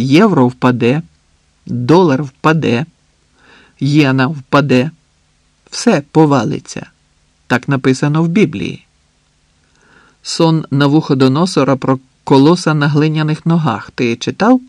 євро впаде, долар впаде, єна впаде, все повалиться. Так написано в Біблії. Сон на вухо до носора про колоса на глиняних ногах. Ти читав?